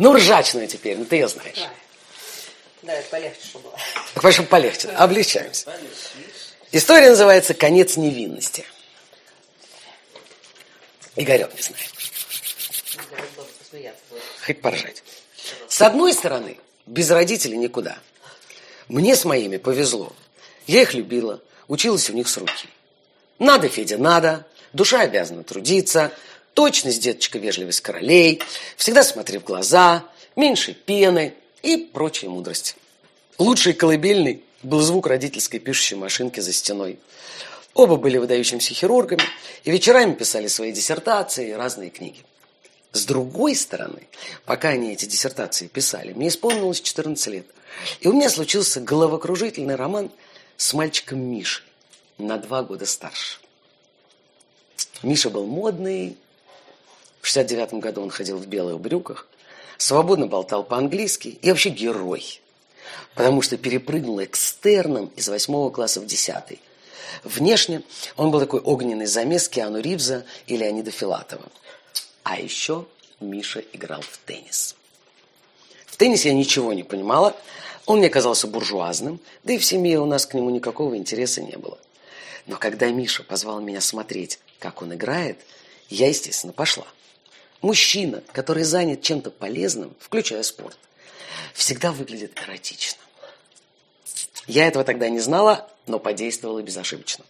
Ну, ржачную теперь, ну ты ее знаешь. Да, это полегче, чтобы было. Так, чтобы полегче. Облегчаемся. История называется «Конец невинности». Игорек не знает. Хоть поржать. С одной стороны, без родителей никуда. Мне с моими повезло. Я их любила, училась у них с руки. Надо, Федя, надо. Душа обязана трудиться. Точность, деточка, вежливость королей. Всегда смотри в глаза. Меньше пены и прочие мудрости. Лучший колыбельный был звук родительской пишущей машинки за стеной. Оба были выдающимися хирургами и вечерами писали свои диссертации и разные книги. С другой стороны, пока они эти диссертации писали, мне исполнилось 14 лет. И у меня случился головокружительный роман с мальчиком Мишей, на два года старше. Миша был модный. В 69 году он ходил в белых брюках, свободно болтал по-английски и вообще герой. Потому что перепрыгнул экстерном из восьмого класса в десятый. Внешне он был такой огненный замес Киану Ривза и Леонида Филатова. А еще Миша играл в теннис. В теннисе я ничего не понимала. Он мне казался буржуазным, да и в семье у нас к нему никакого интереса не было. Но когда Миша позвал меня смотреть, как он играет, я, естественно, пошла. Мужчина, который занят чем-то полезным, включая спорт, всегда выглядит эротично. Я этого тогда не знала, но подействовала безошибочно.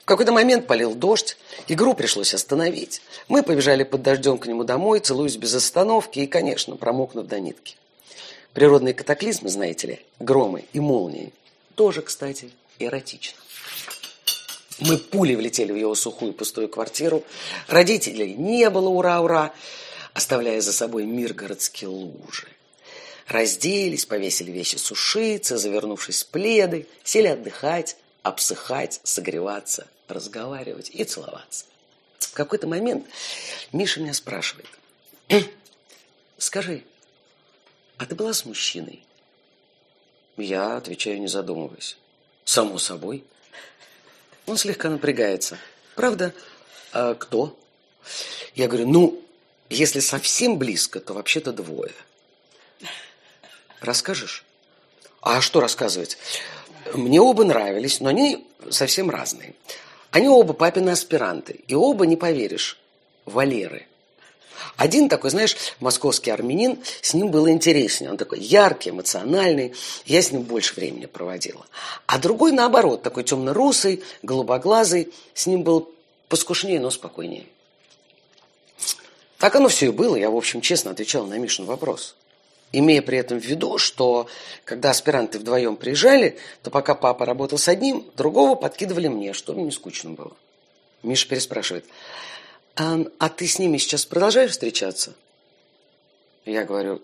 В какой-то момент полил дождь, игру пришлось остановить. Мы побежали под дождем к нему домой, целуясь без остановки и, конечно, промокнув до нитки. Природные катаклизмы, знаете ли, громы и молнии, тоже, кстати, эротично. Мы пулей влетели в его сухую пустую квартиру. Родителей не было, ура-ура, оставляя за собой мир городские лужи. Разделись, повесили вещи сушиться, завернувшись в пледы, сели отдыхать, обсыхать, согреваться, разговаривать и целоваться. В какой-то момент Миша меня спрашивает, скажи, а ты была с мужчиной? Я отвечаю, не задумываясь. Само собой. Он слегка напрягается. Правда? А кто? Я говорю, ну, если совсем близко, то вообще-то двое. Расскажешь? А что рассказывать? Мне оба нравились, но они совсем разные. Они оба папины аспиранты, и оба, не поверишь, Валеры. Один такой, знаешь, московский армянин, с ним было интереснее. Он такой яркий, эмоциональный. Я с ним больше времени проводила. А другой, наоборот, такой темно-русый, голубоглазый. С ним был поскушнее, но спокойнее. Так оно все и было. Я, в общем, честно отвечал на Мишин вопрос имея при этом в виду, что когда аспиранты вдвоем приезжали, то пока папа работал с одним, другого подкидывали мне, чтобы не скучно было. Миша переспрашивает, а, а ты с ними сейчас продолжаешь встречаться? Я говорю,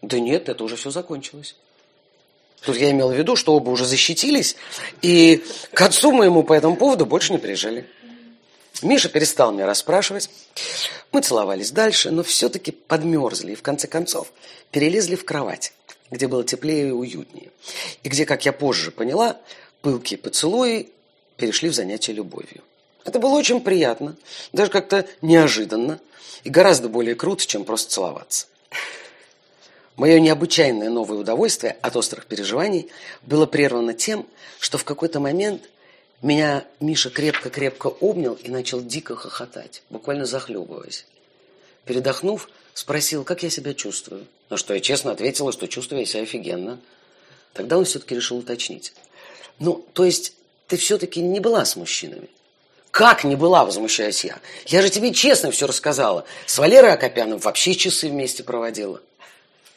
да нет, это уже все закончилось. Тут я имел в виду, что оба уже защитились, и к отцу моему по этому поводу больше не приезжали. Миша перестал меня расспрашивать. Мы целовались дальше, но все-таки подмерзли и в конце концов перелезли в кровать, где было теплее и уютнее. И где, как я позже поняла, пылкие поцелуи перешли в занятие любовью. Это было очень приятно, даже как-то неожиданно и гораздо более круто, чем просто целоваться. Мое необычайное новое удовольствие от острых переживаний было прервано тем, что в какой-то момент меня Миша крепко-крепко обнял и начал дико хохотать, буквально захлебываясь. Передохнув, спросил, как я себя чувствую. На что я честно ответила, что чувствую я себя офигенно. Тогда он все-таки решил уточнить. Ну, то есть ты все-таки не была с мужчинами? Как не была, возмущаюсь я. Я же тебе честно все рассказала. С Валерой Акопяном вообще часы вместе проводила.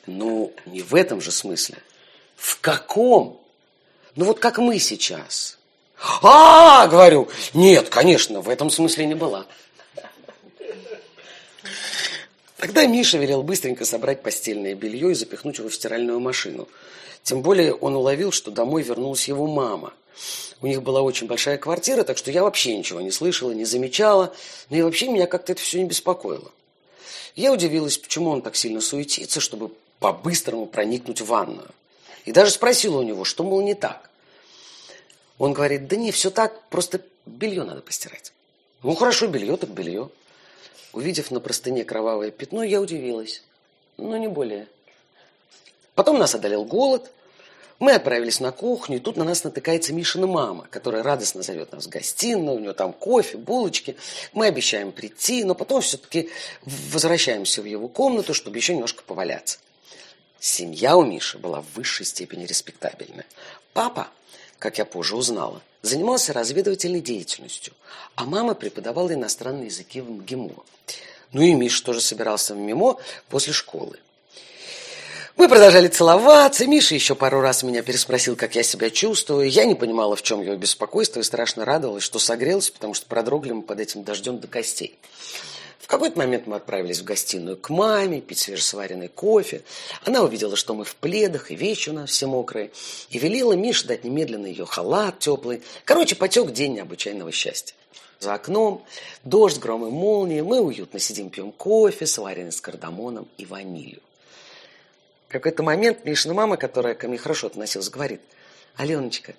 Ну, не в этом же смысле. В каком? Ну вот как мы сейчас. А, говорю, нет, конечно, в этом смысле не была. Тогда Миша велел быстренько собрать постельное белье и запихнуть его в стиральную машину. Тем более он уловил, что домой вернулась его мама. У них была очень большая квартира, так что я вообще ничего не слышала, не замечала, но и вообще меня как-то это все не беспокоило. Я удивилась, почему он так сильно суетится, чтобы по-быстрому проникнуть в ванную. И даже спросила у него, что, мол, не так. Он говорит, да не, все так, просто белье надо постирать. Ну хорошо, белье так белье. Увидев на простыне кровавое пятно, я удивилась. но не более. Потом нас одолел голод. Мы отправились на кухню, и тут на нас натыкается Мишина мама, которая радостно зовет нас в гостиную, у нее там кофе, булочки. Мы обещаем прийти, но потом все-таки возвращаемся в его комнату, чтобы еще немножко поваляться. Семья у Миши была в высшей степени респектабельная. Папа, как я позже узнала, занимался разведывательной деятельностью, а мама преподавала иностранные языки в МГИМО. Ну и Миша тоже собирался в МИМО после школы. Мы продолжали целоваться. Миша еще пару раз меня переспросил, как я себя чувствую. Я не понимала, в чем его беспокойство, и страшно радовалась, что согрелась, потому что продрогли мы под этим дождем до костей. В какой-то момент мы отправились в гостиную к маме, пить свежесваренный кофе. Она увидела, что мы в пледах, и вещи у нас все мокрые, и велела Мише дать немедленно ее халат теплый. Короче, потек день необычайного счастья. За окном дождь, гром и молнии. Мы уютно сидим, пьем кофе, сваренный с кардамоном и ванилью. В какой-то момент Мишина мама, которая ко мне хорошо относилась, говорит, «Аленочка,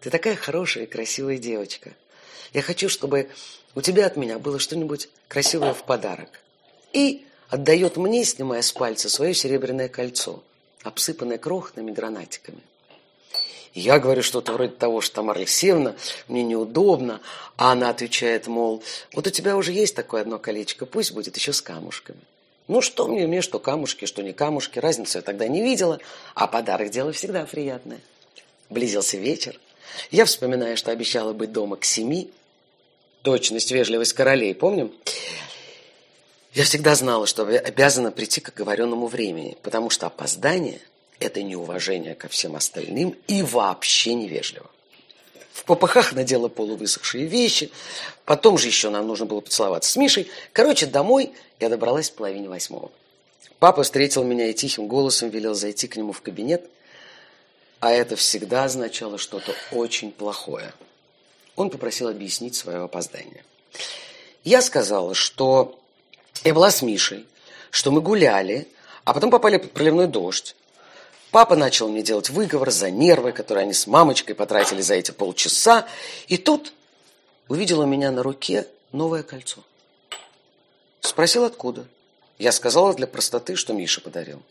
ты такая хорошая и красивая девочка. Я хочу, чтобы у тебя от меня было что-нибудь красивое в подарок». И отдает мне, снимая с пальца, свое серебряное кольцо, обсыпанное крохотными гранатиками. Я говорю что-то вроде того, что Тамара Алексеевна, мне неудобно, а она отвечает, мол, вот у тебя уже есть такое одно колечко, пусть будет еще с камушками. Ну, что мне, мне, что камушки, что не камушки, разницы я тогда не видела, а подарок дело всегда приятное. Близился вечер. Я вспоминаю, что обещала быть дома к семи. Точность, вежливость королей, помним? Я всегда знала, что обязана прийти к оговоренному времени, потому что опоздание – это неуважение ко всем остальным и вообще невежливо. В попыхах надела полувысохшие вещи. Потом же еще нам нужно было поцеловаться с Мишей. Короче, домой я добралась в половине восьмого. Папа встретил меня и тихим голосом велел зайти к нему в кабинет. А это всегда означало что-то очень плохое. Он попросил объяснить свое опоздание. Я сказала, что я была с Мишей, что мы гуляли, а потом попали под проливной дождь. Папа начал мне делать выговор за нервы, которые они с мамочкой потратили за эти полчаса. И тут увидел у меня на руке новое кольцо. Спросил, откуда. Я сказала для простоты, что Миша подарил.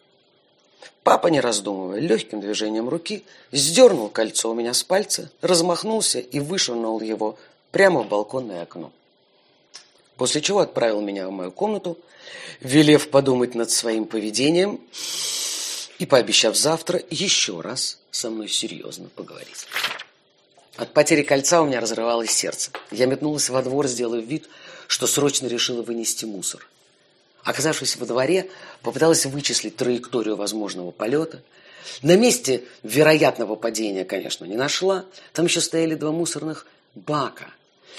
Папа, не раздумывая, легким движением руки сдернул кольцо у меня с пальца, размахнулся и вышвырнул его прямо в балконное окно. После чего отправил меня в мою комнату, велев подумать над своим поведением и пообещав завтра еще раз со мной серьезно поговорить. От потери кольца у меня разрывалось сердце. Я метнулась во двор, сделав вид, что срочно решила вынести мусор. Оказавшись во дворе, попыталась вычислить траекторию возможного полета. На месте вероятного падения, конечно, не нашла. Там еще стояли два мусорных бака.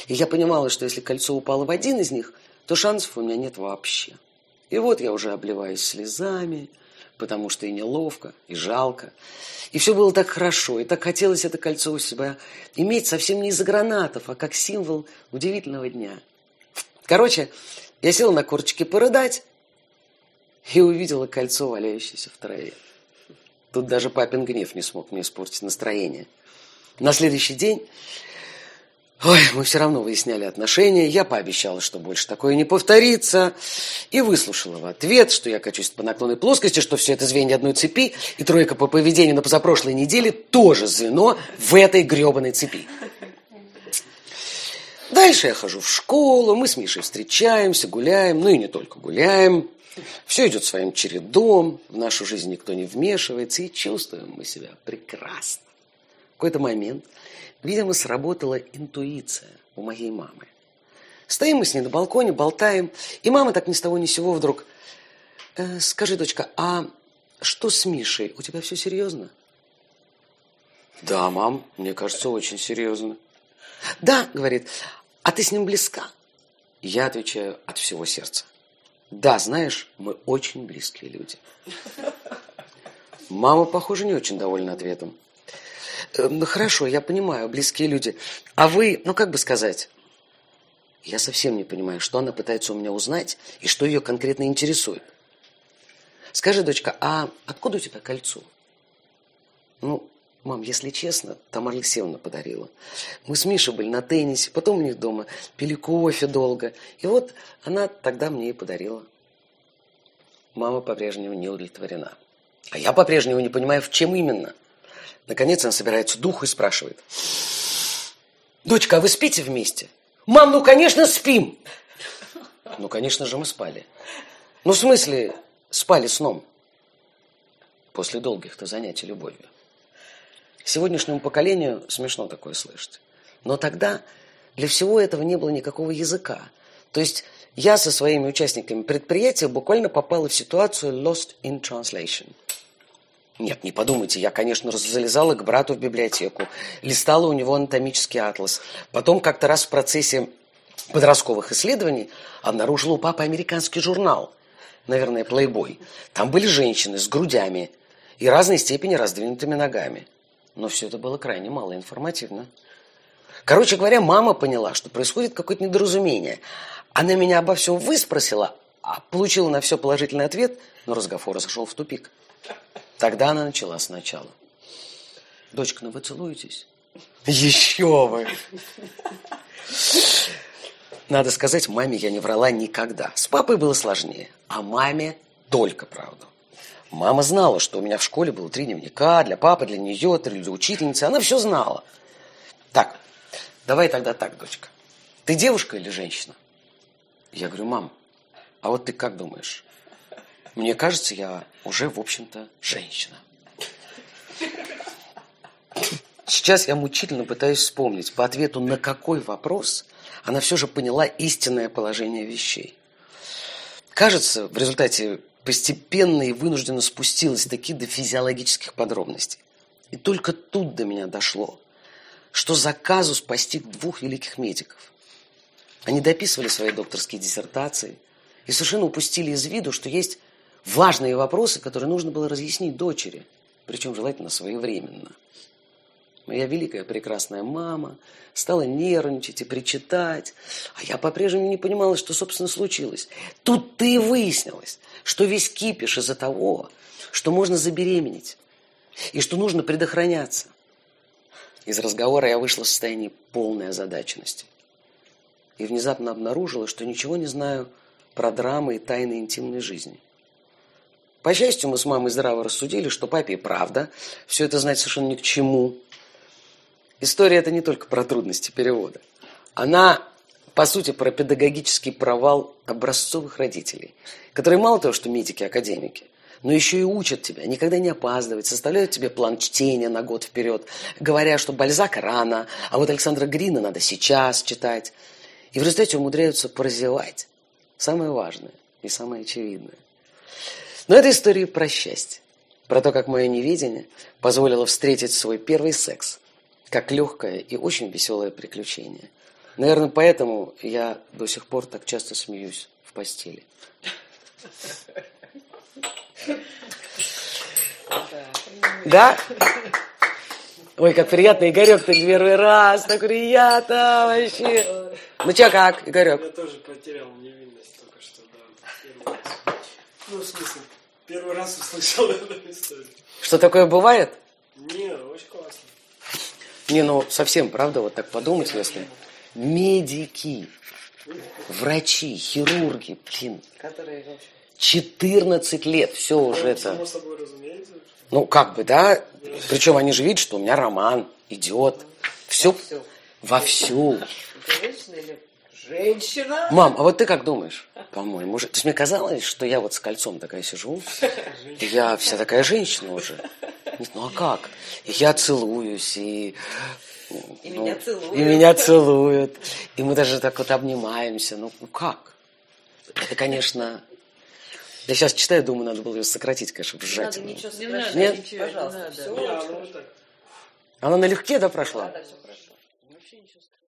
И я понимала, что если кольцо упало в один из них, то шансов у меня нет вообще. И вот я уже обливаюсь слезами, потому что и неловко, и жалко. И все было так хорошо, и так хотелось это кольцо у себя иметь совсем не из-за гранатов, а как символ удивительного дня. Короче, я села на корточки порыдать и увидела кольцо, валяющееся в траве. Тут даже папин гнев не смог мне испортить настроение. На следующий день Ой, мы все равно выясняли отношения. Я пообещала, что больше такое не повторится. И выслушала в ответ, что я качусь по наклонной плоскости, что все это звенья одной цепи. И тройка по поведению на позапрошлой неделе тоже звено в этой гребаной цепи. Дальше я хожу в школу, мы с Мишей встречаемся, гуляем, ну и не только гуляем. Все идет своим чередом, в нашу жизнь никто не вмешивается, и чувствуем мы себя прекрасно. В какой-то момент Видимо, сработала интуиция у моей мамы. Стоим мы с ней на балконе, болтаем, и мама так ни с того ни с сего вдруг... Э, «Скажи, дочка, а что с Мишей? У тебя все серьезно?» «Да, мам, мне кажется, очень серьезно». «Да», — говорит, — «а ты с ним близка?» Я отвечаю от всего сердца. «Да, знаешь, мы очень близкие люди». Мама, похоже, не очень довольна ответом. Э, ну, хорошо, я понимаю, близкие люди. А вы, ну, как бы сказать... Я совсем не понимаю, что она пытается у меня узнать и что ее конкретно интересует. Скажи, дочка, а откуда у тебя кольцо? Ну, мам, если честно, Тамара Алексеевна подарила. Мы с Мишей были на теннисе, потом у них дома пили кофе долго. И вот она тогда мне и подарила. Мама по-прежнему не удовлетворена. А я по-прежнему не понимаю, в чем именно. Наконец она собирается дух и спрашивает. Дочка, а вы спите вместе? Мам, ну, конечно, спим. Ну, конечно же, мы спали. Ну, в смысле, спали сном. После долгих-то занятий любовью. Сегодняшнему поколению смешно такое слышать. Но тогда для всего этого не было никакого языка. То есть я со своими участниками предприятия буквально попала в ситуацию lost in translation. Нет, не подумайте, я, конечно, залезала к брату в библиотеку, листала у него анатомический атлас. Потом как-то раз в процессе подростковых исследований обнаружила у папы американский журнал, наверное, Playboy. Там были женщины с грудями и разной степени раздвинутыми ногами. Но все это было крайне мало информативно. Короче говоря, мама поняла, что происходит какое-то недоразумение. Она меня обо всем выспросила, а получила на все положительный ответ, но разговор зашел в тупик. Тогда она начала сначала. Дочка, ну вы целуетесь? Еще вы! Надо сказать, маме я не врала никогда. С папой было сложнее, а маме только правду. Мама знала, что у меня в школе было три дневника, для папы, для нее, три для учительницы. Она все знала. Так, давай тогда так, дочка. Ты девушка или женщина? Я говорю, мам, а вот ты как думаешь? Мне кажется, я уже, в общем-то, женщина. Сейчас я мучительно пытаюсь вспомнить, по ответу на какой вопрос она все же поняла истинное положение вещей. Кажется, в результате постепенно и вынужденно спустилась таки до физиологических подробностей. И только тут до меня дошло, что за казус двух великих медиков. Они дописывали свои докторские диссертации и совершенно упустили из виду, что есть важные вопросы, которые нужно было разъяснить дочери, причем желательно своевременно. Моя великая прекрасная мама стала нервничать и причитать, а я по-прежнему не понимала, что, собственно, случилось. Тут-то и выяснилось, что весь кипиш из-за того, что можно забеременеть и что нужно предохраняться. Из разговора я вышла в состоянии полной озадаченности и внезапно обнаружила, что ничего не знаю про драмы и тайны интимной жизни. По счастью, мы с мамой здраво рассудили, что папе и правда все это знать совершенно ни к чему. История это не только про трудности перевода. Она, по сути, про педагогический провал образцовых родителей, которые мало того, что медики-академики, но еще и учат тебя никогда не опаздывать, составляют тебе план чтения на год вперед, говоря, что Бальзака рано, а вот Александра Грина надо сейчас читать. И в результате умудряются прозевать самое важное и самое очевидное. Но это история про счастье. Про то, как мое неведение позволило встретить свой первый секс. Как легкое и очень веселое приключение. Наверное, поэтому я до сих пор так часто смеюсь в постели. Да? Ой, как приятно, Игорек, ты первый раз, так приятно вообще. Ну что, как, Игорек? Я тоже потерял невинность только что, да. Ну, в смысле, первый раз услышал эту историю. Что такое бывает? Не, очень классно. Не, ну совсем, правда, вот так подумать, если... Медики, врачи, хирурги, блин, Которые вообще... 14 лет, все уже это... Само собой разумеется. Ну, как бы, да. Причем они же видят, что у меня роман идет. Все вовсю. Или женщина? Мам, а вот ты как думаешь? По-моему, уже... То есть мне казалось, что я вот с кольцом такая сижу, и я вся такая женщина уже. Ну а как? И я целуюсь, и... И ну, меня целуют. И меня целуют. И мы даже так вот обнимаемся. Ну, ну как? Это, конечно... Я сейчас читаю, думаю, надо было ее сократить, конечно, Не сжать. надо ничего Не надо Нет? ничего, не Пожалуйста, надо. все вот так. Она налегке, да, Да, прошла? да, все. Вообще ничего